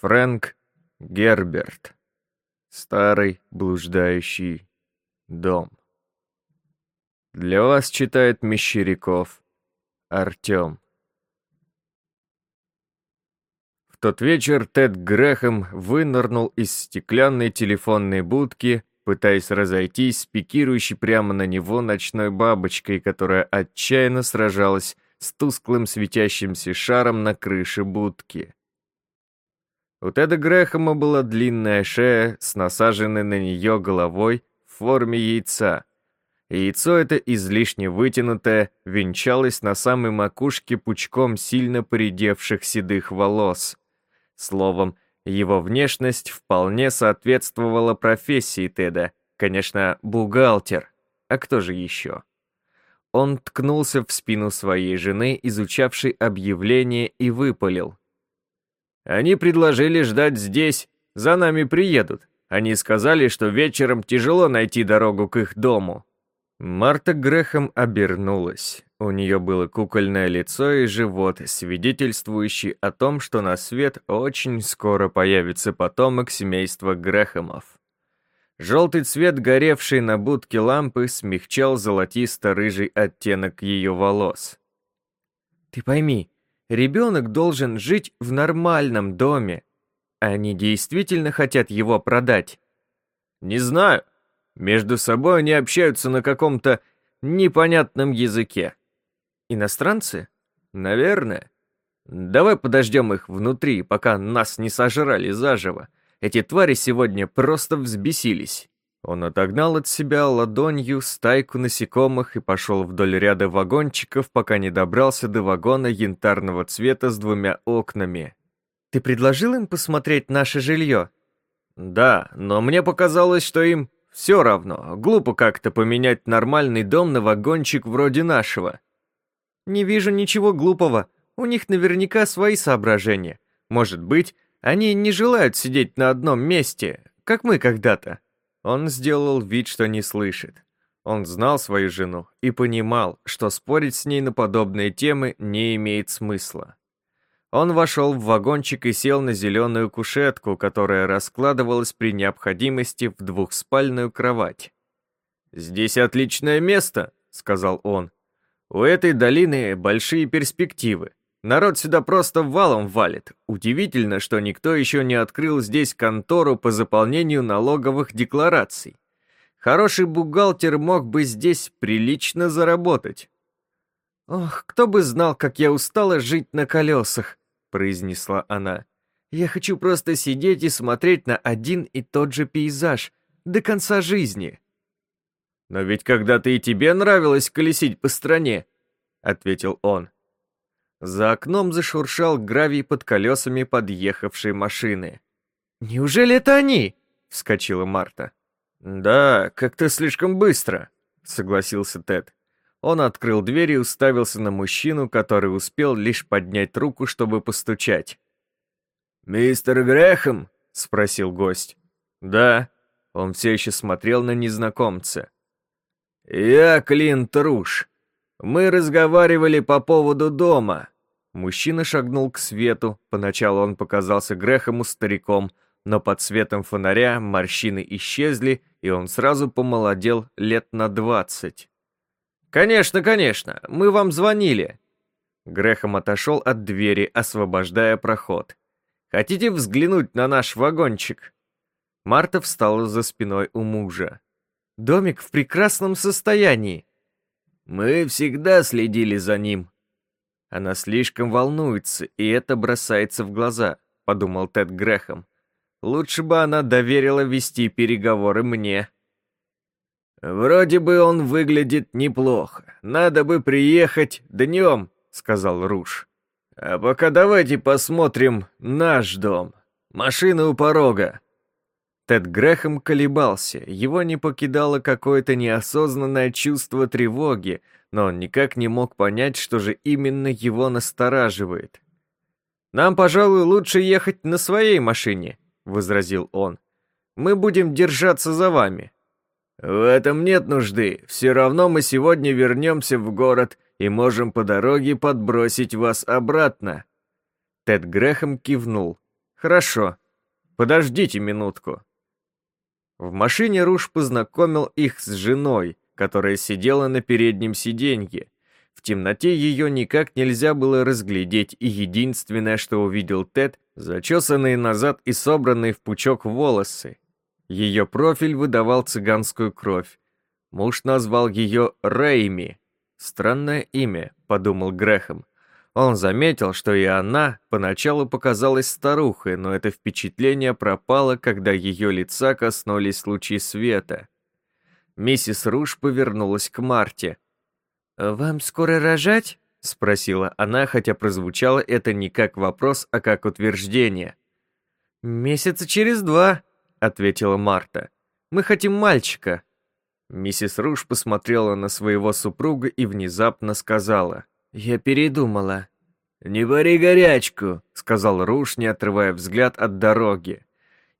Фрэнк Герберт. Старый блуждающий дом. Для вас читает Мещеряков Артём. В тот вечер Тед Грэхэм вынырнул из стеклянной телефонной будки, пытаясь разойтись с пикирующей прямо на него ночной бабочкой, которая отчаянно сражалась с тусклым светящимся шаром на крыше будки. У Теда Грэхэма была длинная шея с насаженной на нее головой в форме яйца. Яйцо это излишне вытянутое венчалось на самой макушке пучком сильно поредевших седых волос. Словом, его внешность вполне соответствовала профессии Теда, конечно, бухгалтер. А кто же еще? Он ткнулся в спину своей жены, изучавшей объявление, и выпалил. Они предложили ждать здесь, за нами приедут. Они сказали, что вечером тяжело найти дорогу к их дому». Марта Грехом обернулась. У нее было кукольное лицо и живот, свидетельствующий о том, что на свет очень скоро появится потомок семейства Грехомов. Желтый цвет, горевший на будке лампы, смягчал золотисто-рыжий оттенок ее волос. «Ты пойми, Ребенок должен жить в нормальном доме. Они действительно хотят его продать. Не знаю. Между собой они общаются на каком-то непонятном языке. Иностранцы? Наверное. Давай подождем их внутри, пока нас не сожрали заживо. Эти твари сегодня просто взбесились. Он отогнал от себя ладонью стайку насекомых и пошел вдоль ряда вагончиков, пока не добрался до вагона янтарного цвета с двумя окнами. «Ты предложил им посмотреть наше жилье?» «Да, но мне показалось, что им все равно. Глупо как-то поменять нормальный дом на вагончик вроде нашего». «Не вижу ничего глупого. У них наверняка свои соображения. Может быть, они не желают сидеть на одном месте, как мы когда-то». Он сделал вид, что не слышит. Он знал свою жену и понимал, что спорить с ней на подобные темы не имеет смысла. Он вошел в вагончик и сел на зеленую кушетку, которая раскладывалась при необходимости в двухспальную кровать. «Здесь отличное место», — сказал он. «У этой долины большие перспективы. Народ сюда просто валом валит. Удивительно, что никто еще не открыл здесь контору по заполнению налоговых деклараций. Хороший бухгалтер мог бы здесь прилично заработать. «Ох, кто бы знал, как я устала жить на колесах», — произнесла она. «Я хочу просто сидеть и смотреть на один и тот же пейзаж до конца жизни». «Но ведь когда-то и тебе нравилось колесить по стране», — ответил он. За окном зашуршал гравий под колесами подъехавшей машины. «Неужели это они?» — вскочила Марта. «Да, как-то слишком быстро», — согласился Тед. Он открыл дверь и уставился на мужчину, который успел лишь поднять руку, чтобы постучать. «Мистер Грэхэм?» — спросил гость. «Да». Он все еще смотрел на незнакомца. «Я Клинт Руш. Мы разговаривали по поводу дома. Мужчина шагнул к свету. Поначалу он показался Грехому стариком, но под светом фонаря морщины исчезли, и он сразу помолодел лет на двадцать. «Конечно, конечно, мы вам звонили!» Грехом отошел от двери, освобождая проход. «Хотите взглянуть на наш вагончик?» Марта встала за спиной у мужа. «Домик в прекрасном состоянии!» Мы всегда следили за ним. Она слишком волнуется, и это бросается в глаза, подумал Тед Грехом. Лучше бы она доверила вести переговоры мне. «Вроде бы он выглядит неплохо. Надо бы приехать днем», — сказал Руш. «А пока давайте посмотрим наш дом. Машина у порога». Тед Грехом колебался, его не покидало какое-то неосознанное чувство тревоги, но никак не мог понять, что же именно его настораживает. «Нам, пожалуй, лучше ехать на своей машине», — возразил он. «Мы будем держаться за вами». «В этом нет нужды. Все равно мы сегодня вернемся в город и можем по дороге подбросить вас обратно». Тед Грехом кивнул. Хорошо. Подождите минутку. В машине Руш познакомил их с женой, которая сидела на переднем сиденье. В темноте ее никак нельзя было разглядеть, и единственное, что увидел Тед, зачесанные назад и собранные в пучок волосы. Ее профиль выдавал цыганскую кровь. Муж назвал ее Рейми. Странное имя, подумал Грехом. Он заметил, что и она поначалу показалась старухой, но это впечатление пропало, когда ее лица коснулись лучи света. Миссис Руш повернулась к Марте. «Вам скоро рожать?» — спросила она, хотя прозвучало это не как вопрос, а как утверждение. «Месяца через два», — ответила Марта. «Мы хотим мальчика». Миссис Руш посмотрела на своего супруга и внезапно сказала. «Я передумала». «Не вари горячку», — сказал Руш, не отрывая взгляд от дороги.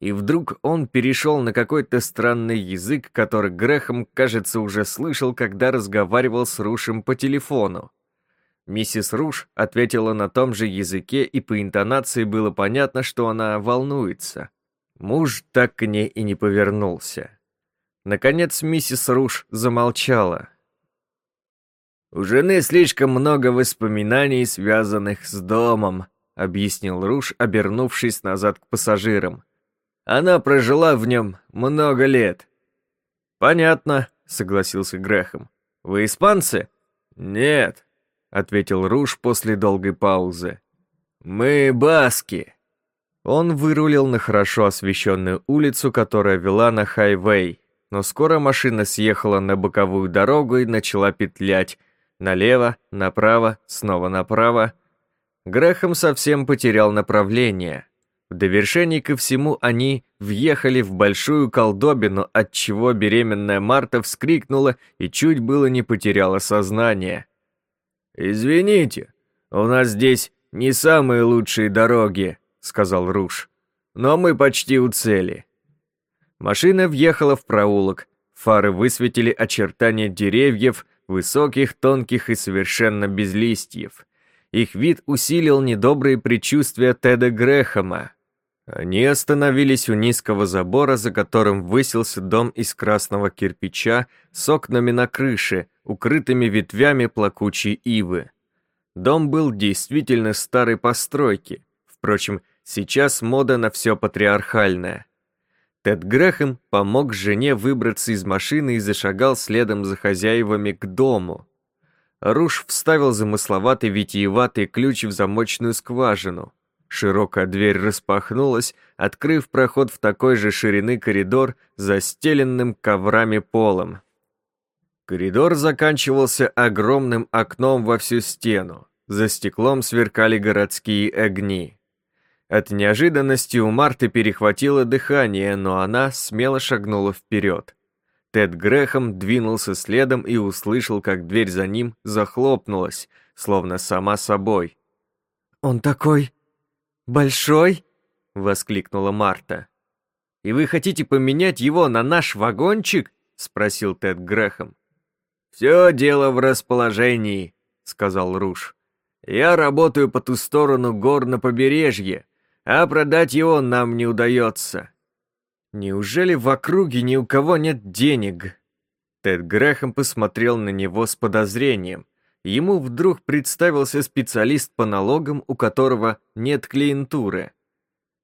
И вдруг он перешел на какой-то странный язык, который Грехом, кажется, уже слышал, когда разговаривал с Рушем по телефону. Миссис Руш ответила на том же языке, и по интонации было понятно, что она волнуется. Муж так к ней и не повернулся. Наконец миссис Руш замолчала. «У жены слишком много воспоминаний, связанных с домом», объяснил Руш, обернувшись назад к пассажирам. «Она прожила в нем много лет». «Понятно», — согласился Грехом. «Вы испанцы?» «Нет», — ответил Руш после долгой паузы. «Мы баски». Он вырулил на хорошо освещенную улицу, которая вела на хайвей, но скоро машина съехала на боковую дорогу и начала петлять, Налево, направо, снова направо. Грехом совсем потерял направление. В довершении ко всему они въехали в большую колдобину, от чего беременная Марта вскрикнула и чуть было не потеряла сознание. «Извините, у нас здесь не самые лучшие дороги», — сказал Руш. «Но мы почти у цели». Машина въехала в проулок, фары высветили очертания деревьев, высоких, тонких и совершенно без листьев. Их вид усилил недобрые предчувствия Теда Грэхэма. Они остановились у низкого забора, за которым высился дом из красного кирпича с окнами на крыше, укрытыми ветвями плакучей ивы. Дом был действительно старой постройки. Впрочем, сейчас мода на все патриархальное. Тед Грэхэм помог жене выбраться из машины и зашагал следом за хозяевами к дому. Руш вставил замысловатый витиеватый ключ в замочную скважину. Широкая дверь распахнулась, открыв проход в такой же ширины коридор, застеленным коврами полом. Коридор заканчивался огромным окном во всю стену. За стеклом сверкали городские огни. От неожиданности у Марты перехватило дыхание, но она смело шагнула вперед. Тед Грехом двинулся следом и услышал, как дверь за ним захлопнулась, словно сама собой. «Он такой большой?» — воскликнула Марта. «И вы хотите поменять его на наш вагончик?» — спросил Тед Грехом. «Все дело в расположении», — сказал Руш. «Я работаю по ту сторону гор на побережье, а продать его нам не удается. Неужели в округе ни у кого нет денег? Тед Грэхэм посмотрел на него с подозрением. Ему вдруг представился специалист по налогам, у которого нет клиентуры.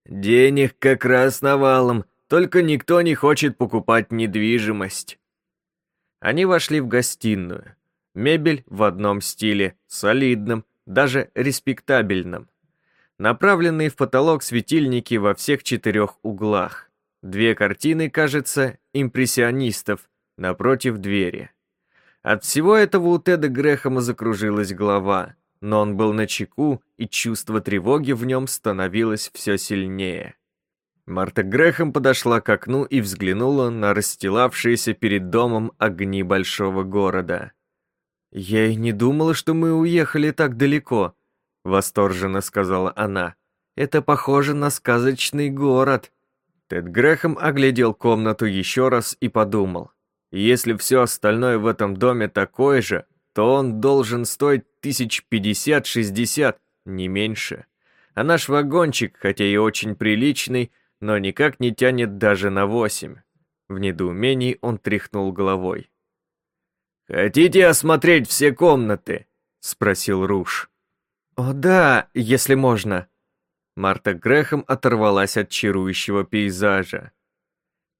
«Денег как раз навалом, только никто не хочет покупать недвижимость». Они вошли в гостиную. Мебель в одном стиле, солидном, даже респектабельном направленные в потолок светильники во всех четырех углах. Две картины, кажется, импрессионистов напротив двери. От всего этого у Теда Грэхэма закружилась голова, но он был на чеку, и чувство тревоги в нем становилось все сильнее. Марта Грэхэм подошла к окну и взглянула на расстилавшиеся перед домом огни большого города. «Я и не думала, что мы уехали так далеко», Восторженно сказала она. «Это похоже на сказочный город». Тед Грэхэм оглядел комнату еще раз и подумал. Если все остальное в этом доме такое же, то он должен стоить тысяч пятьдесят-шестьдесят, не меньше. А наш вагончик, хотя и очень приличный, но никак не тянет даже на восемь. В недоумении он тряхнул головой. «Хотите осмотреть все комнаты?» — спросил Руш. «О да, если можно». Марта Грехом оторвалась от чарующего пейзажа.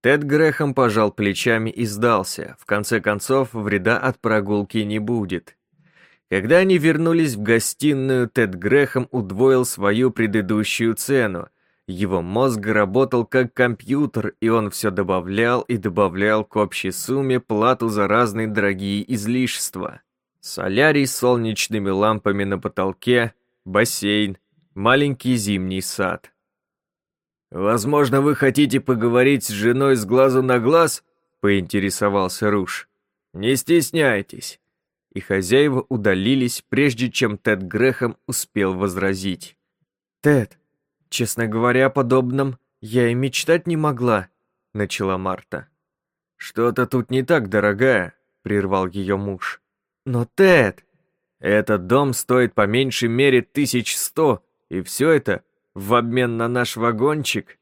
Тед Грехом пожал плечами и сдался. В конце концов, вреда от прогулки не будет. Когда они вернулись в гостиную, Тед Грехом удвоил свою предыдущую цену. Его мозг работал как компьютер, и он все добавлял и добавлял к общей сумме плату за разные дорогие излишества. Солярий с солнечными лампами на потолке, бассейн, маленький зимний сад. «Возможно, вы хотите поговорить с женой с глазу на глаз?» — поинтересовался Руш. «Не стесняйтесь и хозяева удалились, прежде чем Тед Грехом успел возразить. «Тед, честно говоря, о подобном я и мечтать не могла», — начала Марта. «Что-то тут не так, дорогая», — прервал ее муж. «Но, Тед...» «Этот дом стоит по меньшей мере тысяч сто, и все это в обмен на наш вагончик».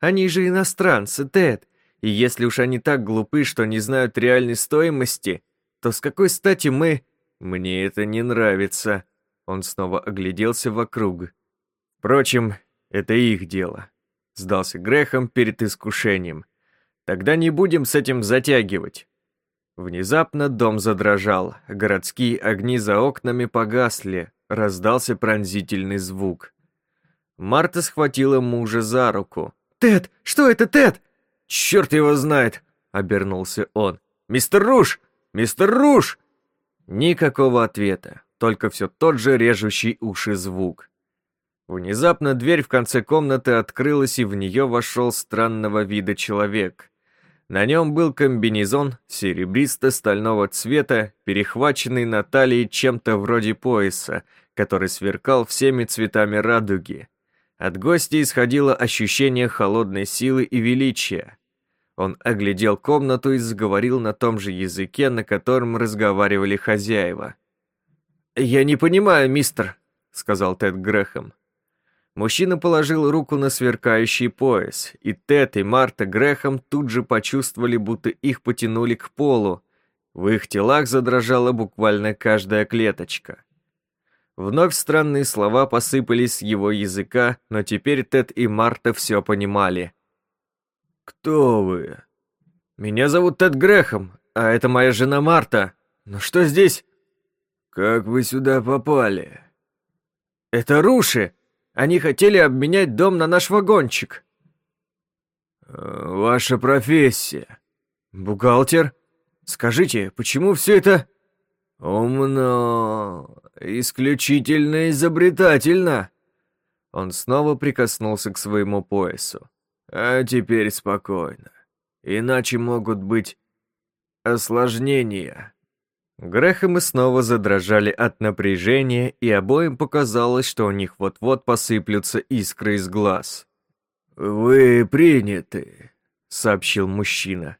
«Они же иностранцы, Тед, и если уж они так глупы, что не знают реальной стоимости, то с какой стати мы... Мне это не нравится. Он снова огляделся вокруг. Впрочем, это их дело. Сдался Грехом перед искушением. Тогда не будем с этим затягивать. Внезапно дом задрожал, городские огни за окнами погасли, раздался пронзительный звук. Марта схватила мужа за руку. «Тед, что это, Тед?» «Черт его знает!» — обернулся он. «Мистер Руш, «Мистер Руш!» Никакого ответа, только все тот же режущий уши звук. Внезапно дверь в конце комнаты открылась, и в нее вошел странного вида человек. На нем был комбинезон серебристо-стального цвета, перехваченный на талии чем-то вроде пояса, который сверкал всеми цветами радуги. От гостя исходило ощущение холодной силы и величия. Он оглядел комнату и заговорил на том же языке, на котором разговаривали хозяева. «Я не понимаю, мистер», — сказал Тед Грехом. Мужчина положил руку на сверкающий пояс, и Тед и Марта Грехом тут же почувствовали, будто их потянули к полу. В их телах задрожала буквально каждая клеточка. Вновь странные слова посыпались с его языка, но теперь Тед и Марта все понимали. «Кто вы?» «Меня зовут Тед Грехом, а это моя жена Марта. Но что здесь?» «Как вы сюда попали?» «Это Руши. Они хотели обменять дом на наш вагончик». «Ваша профессия?» «Бухгалтер. Скажите, почему все это...» «Умно, исключительно изобретательно». Он снова прикоснулся к своему поясу. А теперь спокойно. Иначе могут быть осложнения. Грехомы снова задрожали от напряжения, и обоим показалось, что у них вот-вот посыплются искры из глаз. «Вы приняты», — сообщил мужчина.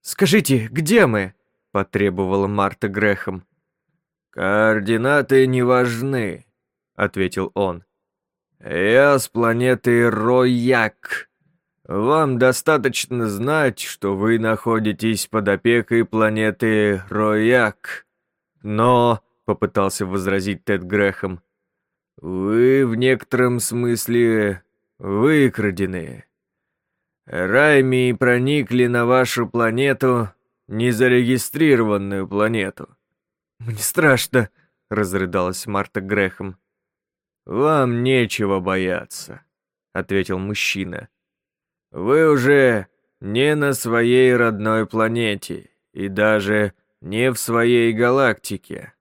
«Скажите, где мы?» — потребовала Марта Грехом. «Координаты не важны», — ответил он. «Я с планеты Рояк». Вам достаточно знать, что вы находитесь под опекой планеты Рояк. Но, — попытался возразить Тед Грехом, — вы в некотором смысле выкрадены. Райми проникли на вашу планету, незарегистрированную планету. «Мне страшно», — разрыдалась Марта Грехом. «Вам нечего бояться», — ответил мужчина. Вы уже не на своей родной планете и даже не в своей галактике.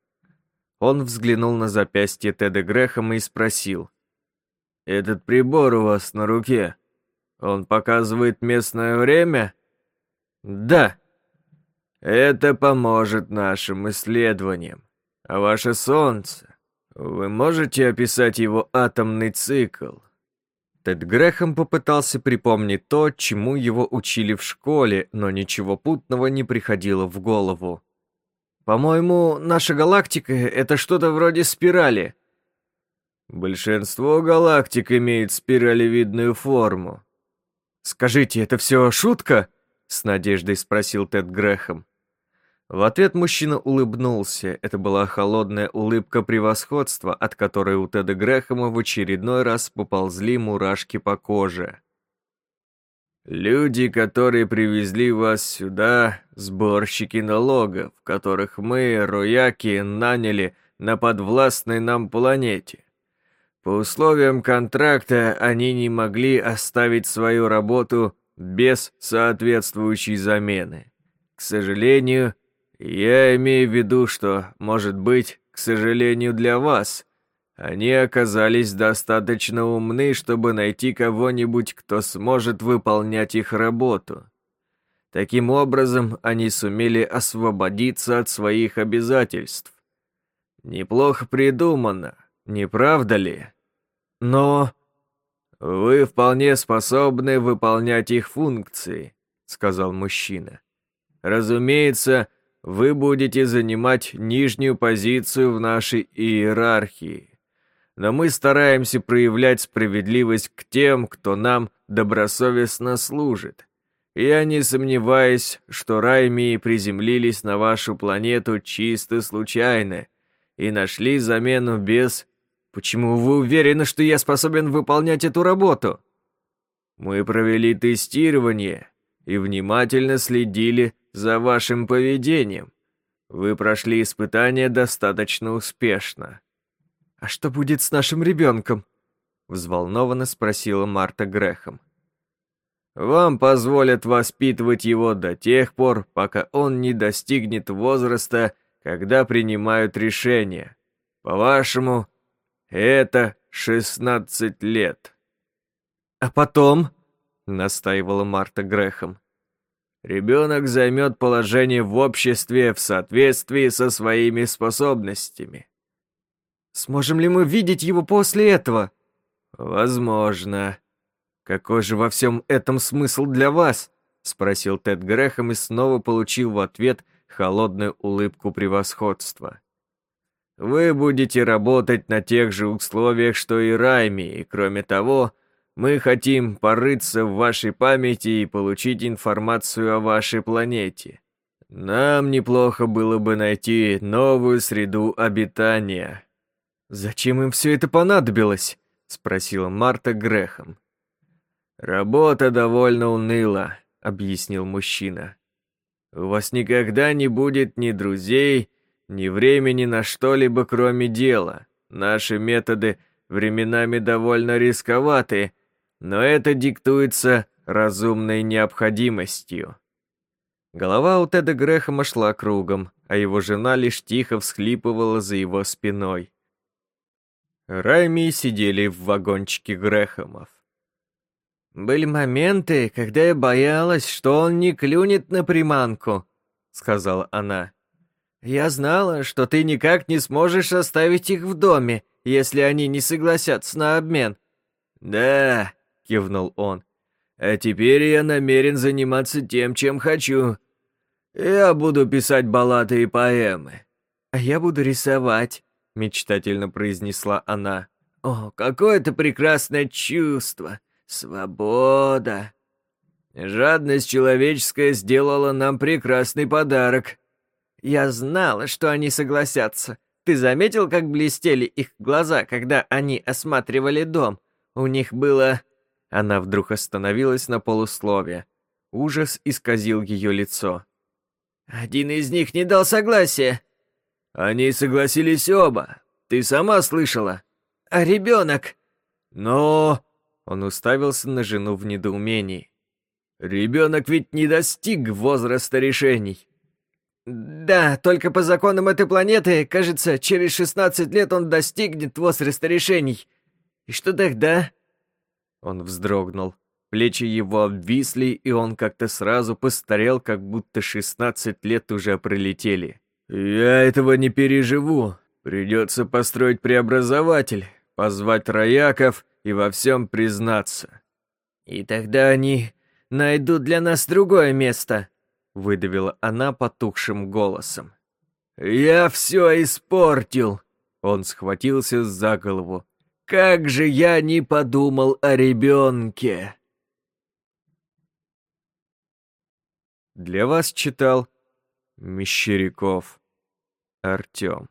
Он взглянул на запястье Теда Грехома и спросил. «Этот прибор у вас на руке, он показывает местное время?» «Да». «Это поможет нашим исследованиям. А ваше Солнце, вы можете описать его атомный цикл?» Тед Грехом попытался припомнить то, чему его учили в школе, но ничего путного не приходило в голову. «По-моему, наша галактика — это что-то вроде спирали». Большинство галактик имеют спиралевидную форму. «Скажите, это все шутка?» — с надеждой спросил Тед Грехом. В ответ мужчина улыбнулся. Это была холодная улыбка превосходства, от которой у Теда Грэхэма в очередной раз поползли мурашки по коже. «Люди, которые привезли вас сюда, сборщики налогов, которых мы, рояки, наняли на подвластной нам планете. По условиям контракта они не могли оставить свою работу без соответствующей замены. К сожалению, я имею в виду, что, может быть, к сожалению для вас, они оказались достаточно умны, чтобы найти кого-нибудь, кто сможет выполнять их работу. Таким образом, они сумели освободиться от своих обязательств. Неплохо придумано, не правда ли? Но вы вполне способны выполнять их функции, сказал мужчина. Разумеется, вы будете занимать нижнюю позицию в нашей иерархии. Но мы стараемся проявлять справедливость к тем, кто нам добросовестно служит. Я не сомневаюсь, что Раймии приземлились на вашу планету чисто случайно и нашли замену без... Почему вы уверены, что я способен выполнять эту работу? Мы провели тестирование и внимательно следили за вашим поведением. Вы прошли испытание достаточно успешно». «А что будет с нашим ребенком?» — взволнованно спросила Марта Грехом. «Вам позволят воспитывать его до тех пор, пока он не достигнет возраста, когда принимают решения. По-вашему, это 16 лет». «А потом?» — настаивала Марта Грехом. Ребенок займет положение в обществе в соответствии со своими способностями. Сможем ли мы видеть его после этого? Возможно. Какой же во всем этом смысл для вас? Спросил Тед Грехом и снова получил в ответ холодную улыбку превосходства. Вы будете работать на тех же условиях, что и Райми, и кроме того, мы хотим порыться в вашей памяти и получить информацию о вашей планете. Нам неплохо было бы найти новую среду обитания». «Зачем им все это понадобилось?» — спросила Марта Грехом. «Работа довольно уныла», — объяснил мужчина. «У вас никогда не будет ни друзей, ни времени на что-либо, кроме дела. Наши методы временами довольно рисковаты, но это диктуется разумной необходимостью. Голова у Теда Грэхэма шла кругом, а его жена лишь тихо всхлипывала за его спиной. Райми сидели в вагончике Грэхэмов. «Были моменты, когда я боялась, что он не клюнет на приманку», — сказала она. «Я знала, что ты никак не сможешь оставить их в доме, если они не согласятся на обмен». «Да, — кивнул он. «А теперь я намерен заниматься тем, чем хочу. Я буду писать баллады и поэмы». «А я буду рисовать», — мечтательно произнесла она. «О, какое это прекрасное чувство! Свобода!» Жадность человеческая сделала нам прекрасный подарок. Я знала, что они согласятся. Ты заметил, как блестели их глаза, когда они осматривали дом? У них было она вдруг остановилась на полуслове. Ужас исказил ее лицо. «Один из них не дал согласия». «Они согласились оба. Ты сама слышала». «А ребенок?» «Но...» Он уставился на жену в недоумении. «Ребенок ведь не достиг возраста решений». «Да, только по законам этой планеты, кажется, через 16 лет он достигнет возраста решений. И что тогда?» Он вздрогнул. Плечи его обвисли, и он как-то сразу постарел, как будто 16 лет уже пролетели. «Я этого не переживу. Придется построить преобразователь, позвать рояков и во всем признаться». «И тогда они найдут для нас другое место», — выдавила она потухшим голосом. «Я все испортил!» Он схватился за голову. как же я не подумал о ребенке!» Для вас читал Мещеряков Артем.